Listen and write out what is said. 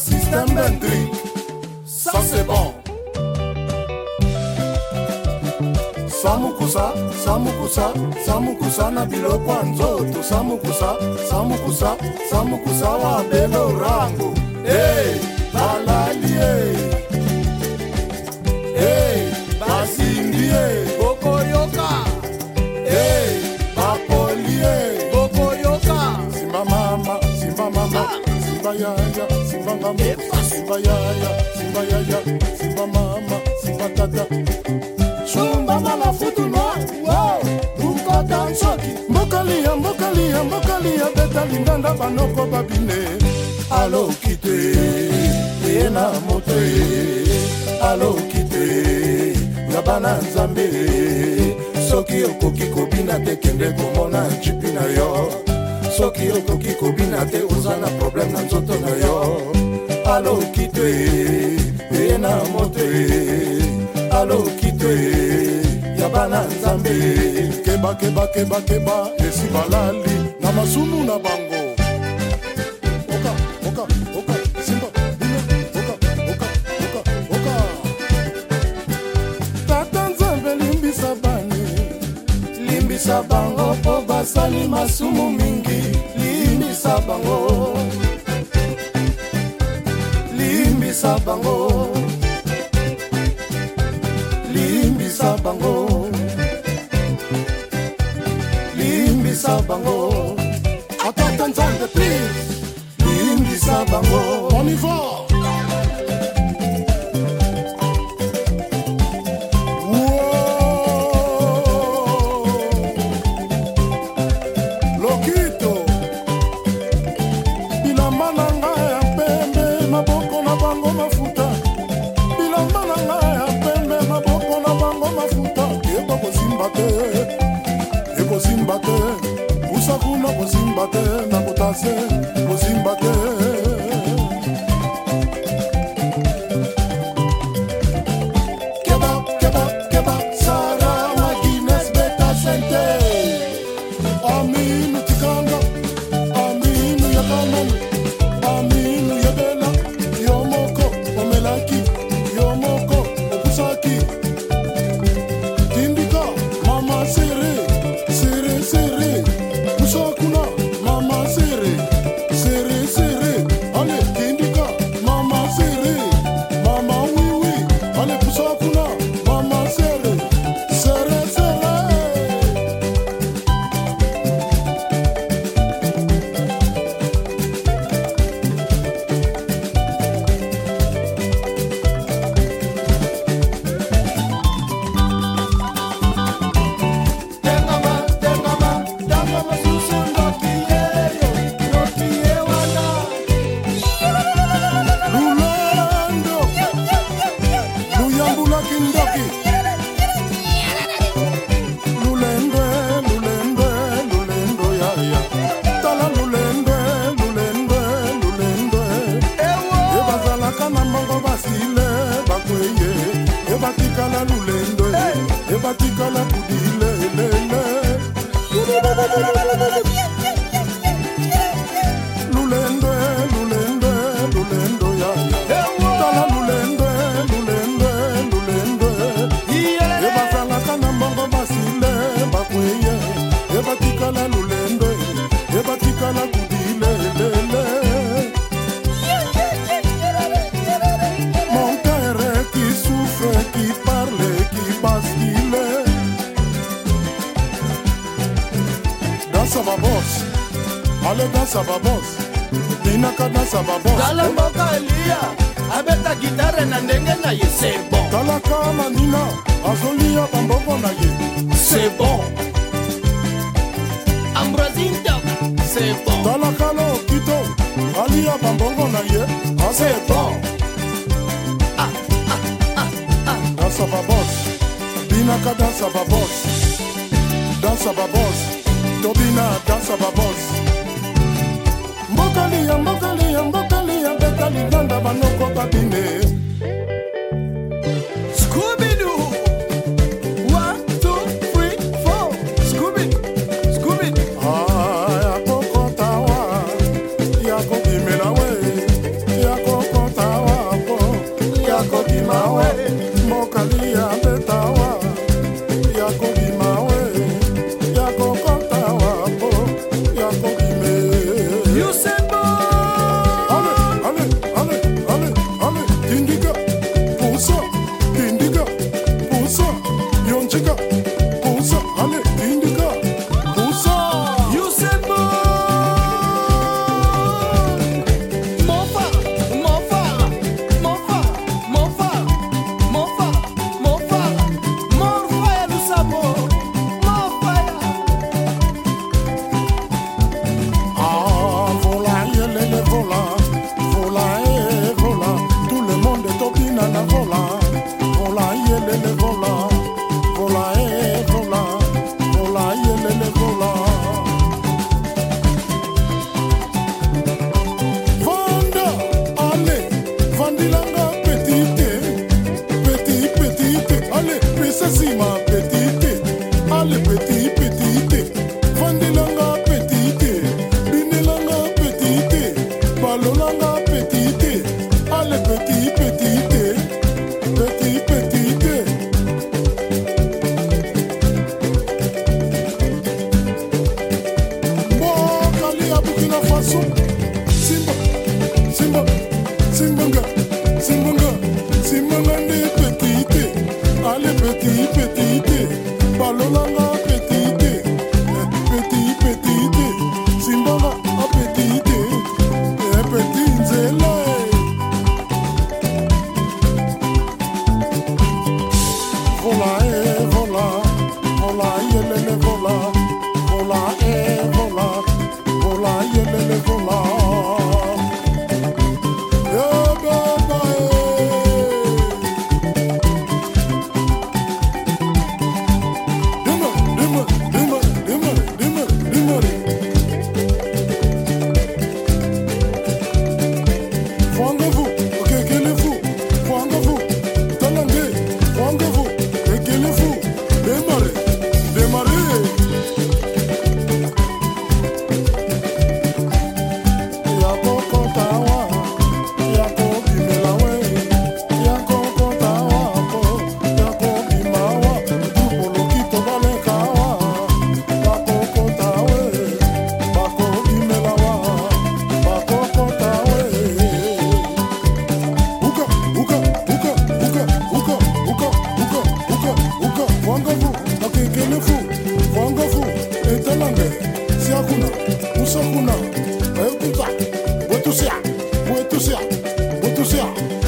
système dendrique. Ça c'est bon. samukusa samukusa samukusa na biloko ya nzoto samukusa samukusa samukusa wa belo rangu hey, balali hey. simba mama simba yaya simba yaya simba mama simba tata shumba mala futuma wow. bukota nsoki mbokalia mbokalia mbokalia beta linganda banoko babine aloki te ye na moto aloki te yaba na nzambe soki okoki kobina te kende komona jipi na yo soki okoki kobina te oza na probleme na nzoto na yo aloki te ye na moto ye aloki te ya bana nzambe kebakebakebakeba esi balali na masumu na bango tata nzambe limbisa bani limbisa bango mpo basali masumu mingi limbisa bango limbisa bango limbisa bango limbisa bango kosimba te ekosimba te pusa kuna kosimba te na kotase kosimba te na mbongo basile bakweye ebatikala lulendo ebatikala sababos ninakana sababos tala mboka eliya abeta gitare na ndenge na ye sebo tala kala nina azolia bambongo na ye sebo ambrosinto sebo tala kala okito alia bambongo na ye asebo dansa babos binaka dansa babos dansa babos tobina dansa babos mbokali ya mbokali ya mbokali ya beta liganda banoko babine Go. Simba, Simba, Simba, Simbanga, Simbanga, Simbanga ne petite, allez petit petite, balolanga petite, petit petite. Otusia, Otusia.